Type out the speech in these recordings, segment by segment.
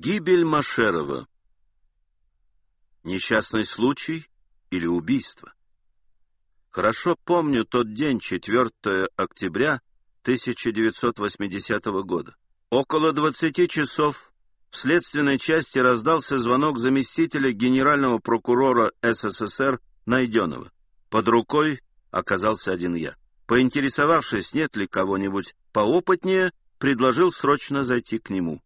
Гибель Машерова. Несчастный случай или убийство? Хорошо помню тот день, 4 октября 1980 года. Около 20 часов в следственной части раздался звонок заместителя генерального прокурора СССР Найденова. Под рукой оказался один я. Поинтересовавшись, нет ли кого-нибудь поопытнее, предложил срочно зайти к нему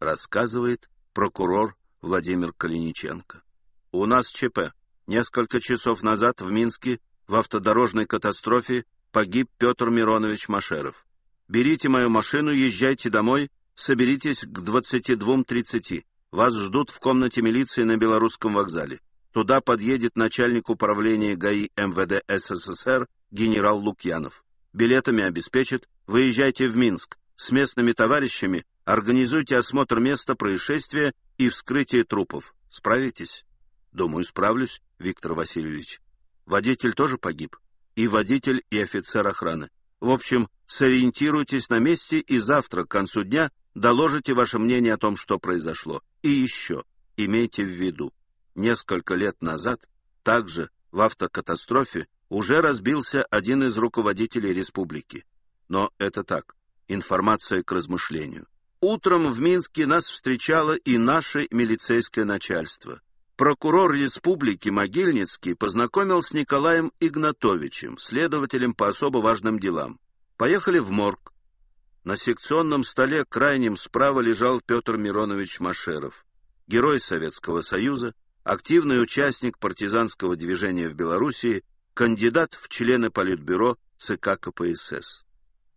рассказывает прокурор Владимир Калиниченко. У нас ЧП. Несколько часов назад в Минске в автодорожной катастрофе погиб Петр Миронович Машеров. Берите мою машину, езжайте домой, соберитесь к 22.30. Вас ждут в комнате милиции на Белорусском вокзале. Туда подъедет начальник управления ГАИ МВД СССР генерал Лукьянов. Билетами обеспечит. Выезжайте в Минск. С местными товарищами Организуйте осмотр места происшествия и вскрытие трупов. Справитесь? Думаю, справлюсь, Виктор Васильевич. Водитель тоже погиб. И водитель, и офицер охраны. В общем, сориентируйтесь на месте и завтра, к концу дня, доложите ваше мнение о том, что произошло. И еще, имейте в виду, несколько лет назад, также в автокатастрофе, уже разбился один из руководителей республики. Но это так, информация к размышлению. Утром в Минске нас встречало и наше милицейское начальство. Прокурор республики Могильницкий познакомил с Николаем Игнатовичем, следователем по особо важным делам. Поехали в морг. На секционном столе крайним справа лежал Петр Миронович Машеров, герой Советского Союза, активный участник партизанского движения в Белоруссии, кандидат в члены Политбюро ЦК КПСС.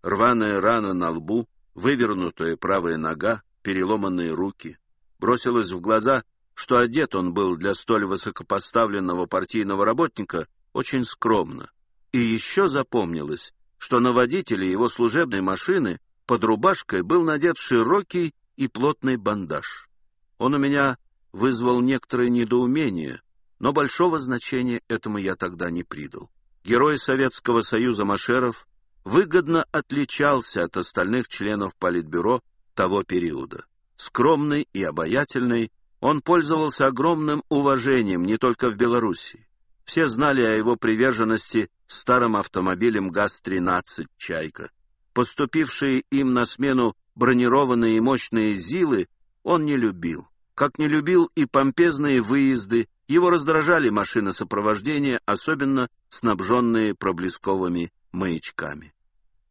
Рваная рана на лбу, вывернутая правая нога, переломанные руки. Бросилось в глаза, что одет он был для столь высокопоставленного партийного работника очень скромно. И еще запомнилось, что на водителе его служебной машины под рубашкой был надет широкий и плотный бандаж. Он у меня вызвал некоторое недоумение, но большого значения этому я тогда не придал. Герой Советского Союза Машеров выгодно отличался от остальных членов Политбюро того периода. Скромный и обаятельный, он пользовался огромным уважением не только в Белоруссии. Все знали о его приверженности старым автомобилям ГАЗ-13 «Чайка». Поступившие им на смену бронированные и мощные ЗИЛы он не любил. Как не любил и помпезные выезды, его раздражали машины сопровождения, особенно снабженные проблесковыми маячками.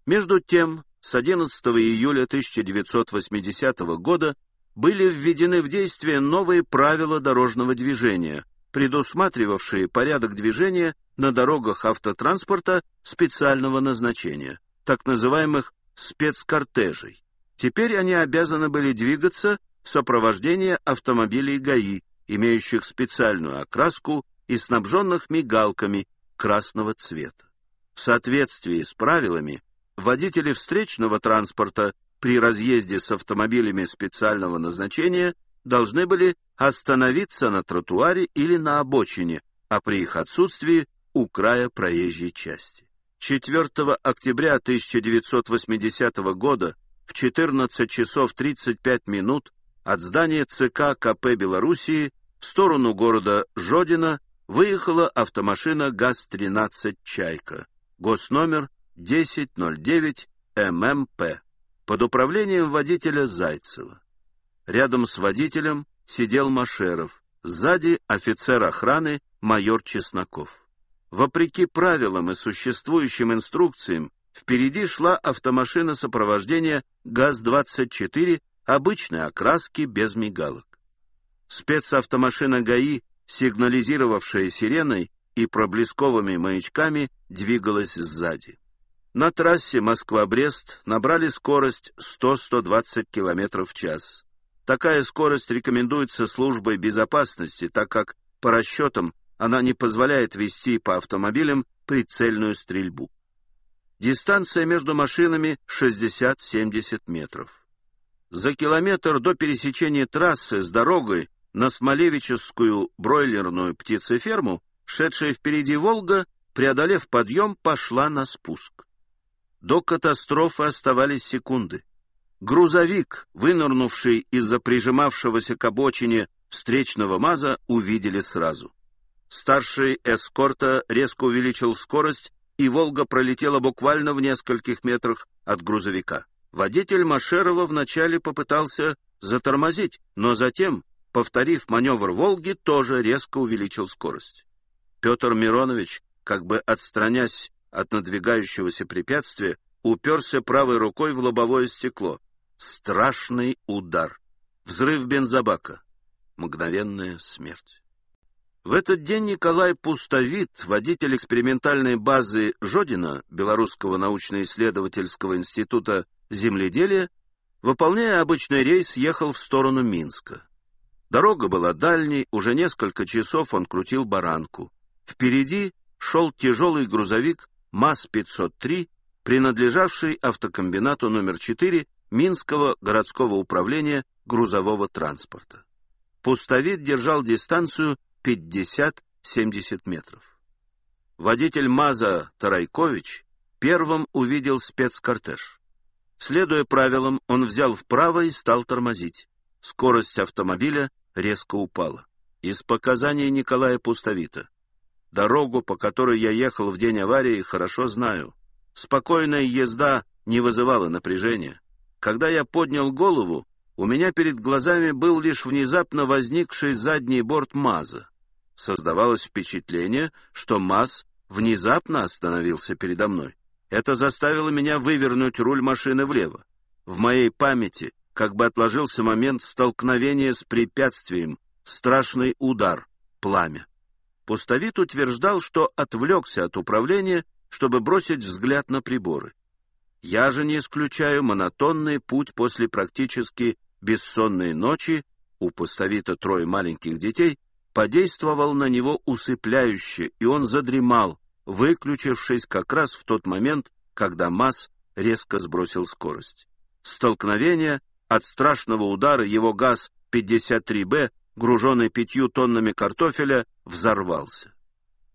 Между тем, с 11 июля 1980 года были введены в действие новые правила дорожного движения, предусматривавшие порядок движения на дорогах автотранспорта специального назначения, так называемых спецкортежей. Теперь они обязаны были двигаться в сопровождении автомобилей ГАИ, имеющих специальную окраску и снабженных мигалками красного цвета. В соответствии с правилами, водители встречного транспорта при разъезде с автомобилями специального назначения должны были остановиться на тротуаре или на обочине, а при их отсутствии у края проезжей части. 4 октября 1980 года в 14 часов 35 минут от здания ЦК КП Белоруссии в сторону города Жодина выехала автомашина ГАЗ-13 «Чайка» госномер 1009 ММП под управлением водителя Зайцева. Рядом с водителем сидел Машеров, сзади офицер охраны майор Чесноков. Вопреки правилам и существующим инструкциям, впереди шла автомашина сопровождения ГАЗ-24 обычной окраски без мигалок. Спецавтомашина ГАИ, сигнализировавшая сиреной, и проблесковыми маячками двигалась сзади. На трассе Москва-Брест набрали скорость 100-120 км в час. Такая скорость рекомендуется службой безопасности, так как, по расчетам, она не позволяет вести по автомобилям прицельную стрельбу. Дистанция между машинами 60-70 метров. За километр до пересечения трассы с дорогой на Смолевичевскую бройлерную птицеферму Шедшая впереди «Волга», преодолев подъем, пошла на спуск. До катастрофы оставались секунды. Грузовик, вынырнувший из-за прижимавшегося к обочине встречного МАЗа, увидели сразу. Старший эскорта резко увеличил скорость, и «Волга» пролетела буквально в нескольких метрах от грузовика. Водитель Машерова вначале попытался затормозить, но затем, повторив маневр «Волги», тоже резко увеличил скорость. Петр Миронович, как бы отстранясь от надвигающегося препятствия, уперся правой рукой в лобовое стекло. Страшный удар. Взрыв бензобака. Мгновенная смерть. В этот день Николай Пустовит, водитель экспериментальной базы Жодина Белорусского научно-исследовательского института земледелия, выполняя обычный рейс, ехал в сторону Минска. Дорога была дальней, уже несколько часов он крутил баранку. Впереди шел тяжелый грузовик МАЗ-503, принадлежавший автокомбинату номер 4 Минского городского управления грузового транспорта. Пустовид держал дистанцию 50-70 метров. Водитель МАЗа Тарайкович первым увидел спецкортеж. Следуя правилам, он взял вправо и стал тормозить. Скорость автомобиля резко упала. Из показаний Николая Пустовита. Дорогу, по которой я ехал в день аварии, хорошо знаю. Спокойная езда не вызывала напряжения. Когда я поднял голову, у меня перед глазами был лишь внезапно возникший задний борт МАЗа. Создавалось впечатление, что МАЗ внезапно остановился передо мной. Это заставило меня вывернуть руль машины влево. В моей памяти как бы отложился момент столкновения с препятствием, страшный удар, пламя. Пустовит утверждал, что отвлекся от управления, чтобы бросить взгляд на приборы. Я же не исключаю монотонный путь после практически бессонной ночи, у поставита трое маленьких детей, подействовал на него усыпляюще, и он задремал, выключившись как раз в тот момент, когда МАЗ резко сбросил скорость. Столкновение от страшного удара его ГАЗ-53Б, груженный пятью тоннами картофеля, взорвался.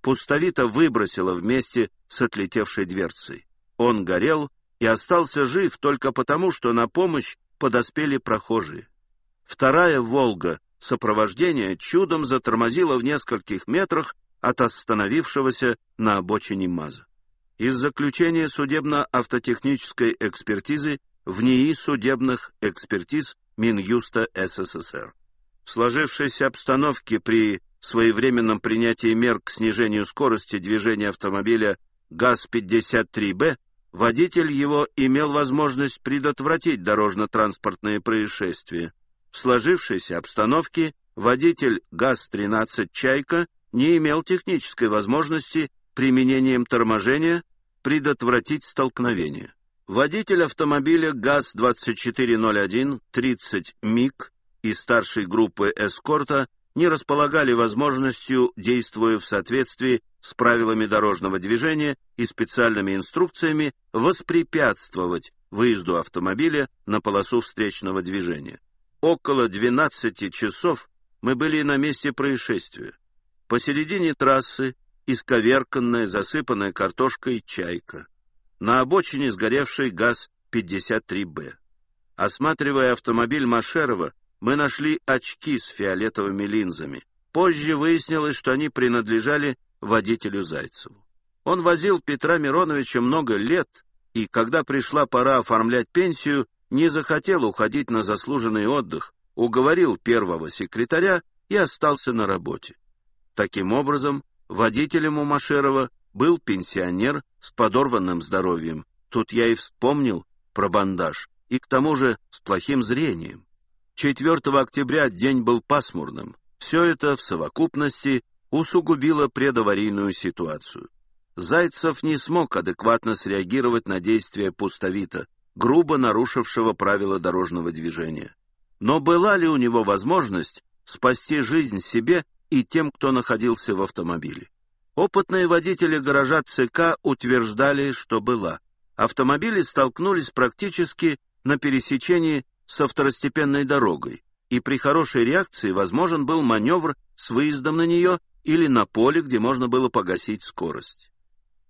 Пустовито выбросило вместе с отлетевшей дверцей. Он горел, и остался жив только потому, что на помощь подоспели прохожие. Вторая «Волга» сопровождения чудом затормозила в нескольких метрах от остановившегося на обочине МАЗа. Из заключения судебно-автотехнической экспертизы в НИИ судебных экспертиз Минюста СССР. В сложившейся обстановке при своевременном принятии мер к снижению скорости движения автомобиля ГАЗ-53Б водитель его имел возможность предотвратить дорожно-транспортные происшествия. В сложившейся обстановке водитель ГАЗ-13 «Чайка» не имел технической возможности применением торможения предотвратить столкновение. Водитель автомобиля ГАЗ-2401 30 МИГ и старшей группы эскорта не располагали возможностью, действуя в соответствии с правилами дорожного движения и специальными инструкциями, воспрепятствовать выезду автомобиля на полосу встречного движения. Около 12 часов мы были на месте происшествия. Посередине трассы исковерканная, засыпанная картошкой чайка. На обочине сгоревший ГАЗ-53Б. Осматривая автомобиль Машерова, мы нашли очки с фиолетовыми линзами. Позже выяснилось, что они принадлежали водителю Зайцеву. Он возил Петра Мироновича много лет, и когда пришла пора оформлять пенсию, не захотел уходить на заслуженный отдых, уговорил первого секретаря и остался на работе. Таким образом, водителем у Машерова был пенсионер с подорванным здоровьем. Тут я и вспомнил про бандаж, и к тому же с плохим зрением. 4 октября день был пасмурным. Все это в совокупности усугубило предаварийную ситуацию. Зайцев не смог адекватно среагировать на действия пустовита, грубо нарушившего правила дорожного движения. Но была ли у него возможность спасти жизнь себе и тем, кто находился в автомобиле? Опытные водители гаража ЦК утверждали, что была. Автомобили столкнулись практически на пересечении со второстепенной дорогой, и при хорошей реакции возможен был маневр с выездом на нее или на поле, где можно было погасить скорость.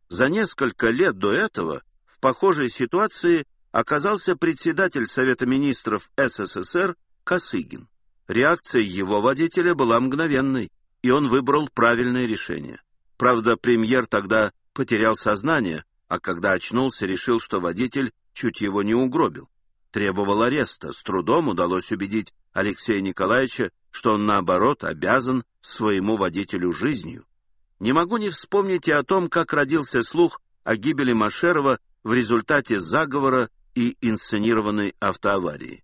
За несколько лет до этого в похожей ситуации оказался председатель Совета министров СССР Косыгин. Реакция его водителя была мгновенной, и он выбрал правильное решение. Правда, премьер тогда потерял сознание, а когда очнулся, решил, что водитель чуть его не угробил. Требовал ареста. С трудом удалось убедить Алексея Николаевича, что он, наоборот, обязан своему водителю жизнью. Не могу не вспомнить и о том, как родился слух о гибели Машерова в результате заговора и инсценированной автоаварии.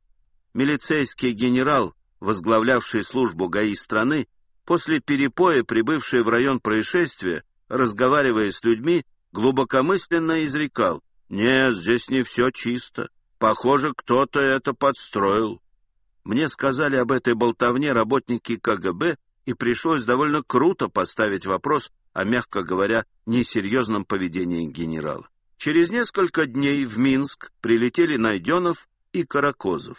Милицейский генерал, возглавлявший службу ГАИ страны, после перепоя, прибывший в район происшествия, разговаривая с людьми, глубокомысленно изрекал «Нет, здесь не все чисто. Похоже, кто-то это подстроил». Мне сказали об этой болтовне работники КГБ, и пришлось довольно круто поставить вопрос о, мягко говоря, несерьезном поведении генерала. Через несколько дней в Минск прилетели Найденов и Каракозов.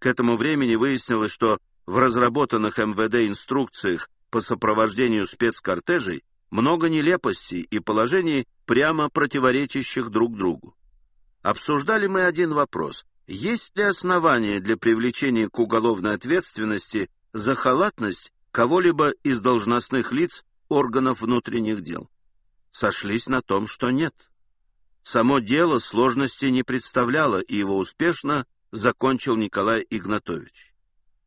К этому времени выяснилось, что в разработанных МВД инструкциях по сопровождению спецкортежей много нелепостей и положений, прямо противоречащих друг другу. Обсуждали мы один вопрос. Есть ли основания для привлечения к уголовной ответственности за халатность кого-либо из должностных лиц органов внутренних дел? Сошлись на том, что нет. Само дело сложности не представляло, и его успешно закончил Николай Игнатович.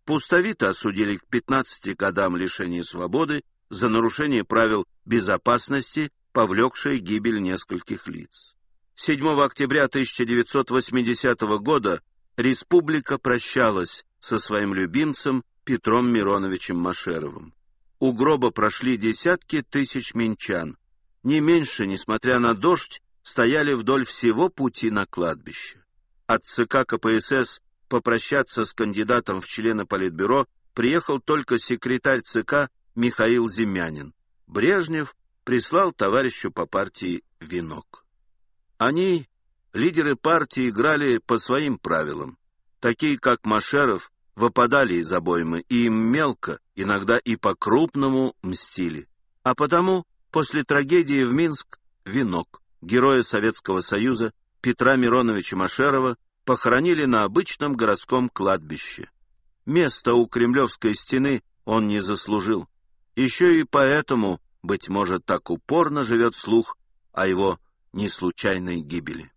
Пустовито осудили к 15 годам лишения свободы за нарушение правил безопасности, повлекшее гибель нескольких лиц. 7 октября 1980 года республика прощалась со своим любимцем Петром Мироновичем Машеровым. У гроба прошли десятки тысяч минчан. Не меньше, несмотря на дождь, стояли вдоль всего пути на кладбище. От ЦК КПСС попрощаться с кандидатом в члены Политбюро приехал только секретарь ЦК Михаил Зимянин. Брежнев прислал товарищу по партии венок. Они, лидеры партии, играли по своим правилам. Такие, как Машеров, выпадали из обоймы, и им мелко, иногда и по-крупному мстили. А потому, после трагедии в Минск, венок героя Советского Союза Петра Мироновича Машерова похоронили на обычном городском кладбище. Место у Кремлевской стены он не заслужил. Еще и поэтому, быть может, так упорно живет слух о его неслучайной гибели.